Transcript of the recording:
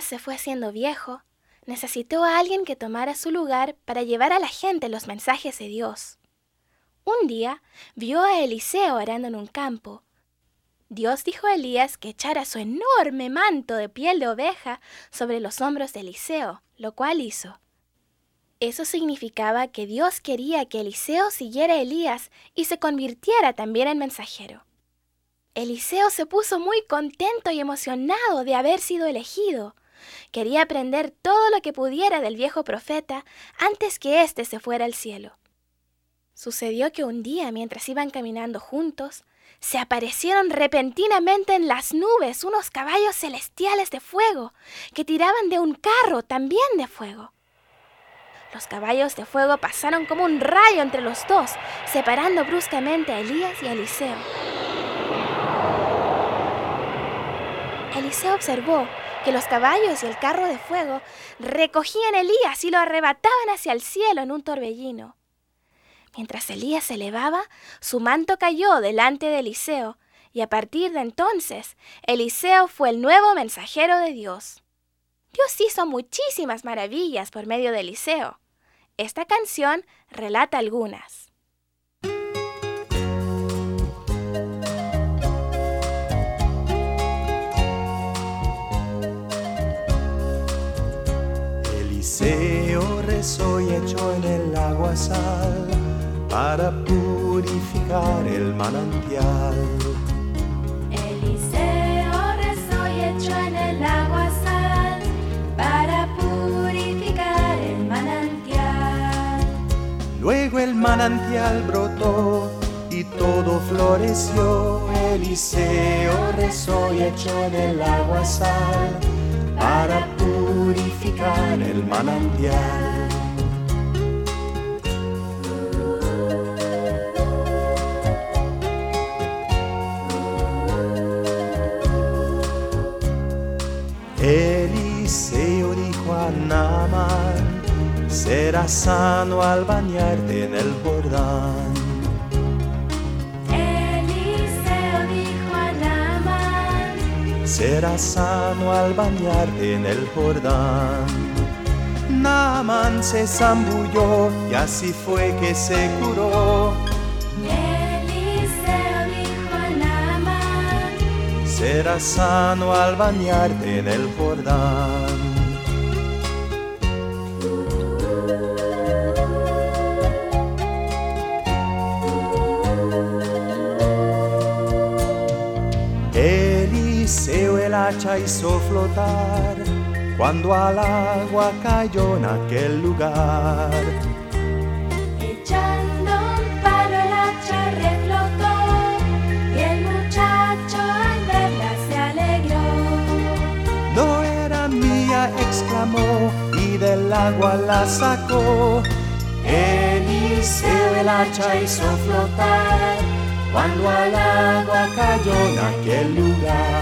Se fue haciendo viejo, necesitó a alguien que tomara su lugar para llevar a la gente los mensajes de Dios. Un día vio a Eliseo arando en un campo. Dios dijo a Elías que echara su enorme manto de piel de oveja sobre los hombros de Eliseo, lo cual hizo. Eso significaba que Dios quería que Eliseo siguiera a Elías y se convirtiera también en mensajero. Eliseo se puso muy contento y emocionado de haber sido elegido. Quería aprender todo lo que pudiera del viejo profeta antes que éste se fuera al cielo. Sucedió que un día, mientras iban caminando juntos, se aparecieron repentinamente en las nubes unos caballos celestiales de fuego que tiraban de un carro también de fuego. Los caballos de fuego pasaron como un rayo entre los dos, separando bruscamente a Elías y a Eliseo. Eliseo observó que los caballos y el carro de fuego recogían a Elías y lo arrebataban hacia el cielo en un torbellino. Mientras Elías se elevaba, su manto cayó delante de Eliseo, y a partir de entonces, Eliseo fue el nuevo mensajero de Dios. Dios hizo muchísimas maravillas por medio de Eliseo. Esta canción relata algunas. Eliseo rezó y echó en el agua sal para purificar el manantial. Eliseo rezó y echó en el agua sal para purificar el manantial. Luego el manantial brotó y todo floreció. Eliseo rezó y echó en el agua sal para purificar el manantial. Eliseo dijo a Naaman, serás sano al bañarte en el Jordán. Serás sano al bañarte en el Jordán. Naaman se zambulló y así fue que se curó. Eliseo dijo a Naamán, Serás sano al bañarte en el Jordán. El hacha hizo flotar cuando al agua cayó en aquel lugar. echando un palo el hacha reflotó y el muchacho al verla se alegró. No era mía, exclamó, y del agua la sacó. Eliseo el hacha hizo flotar cuando al agua cayó en aquel lugar.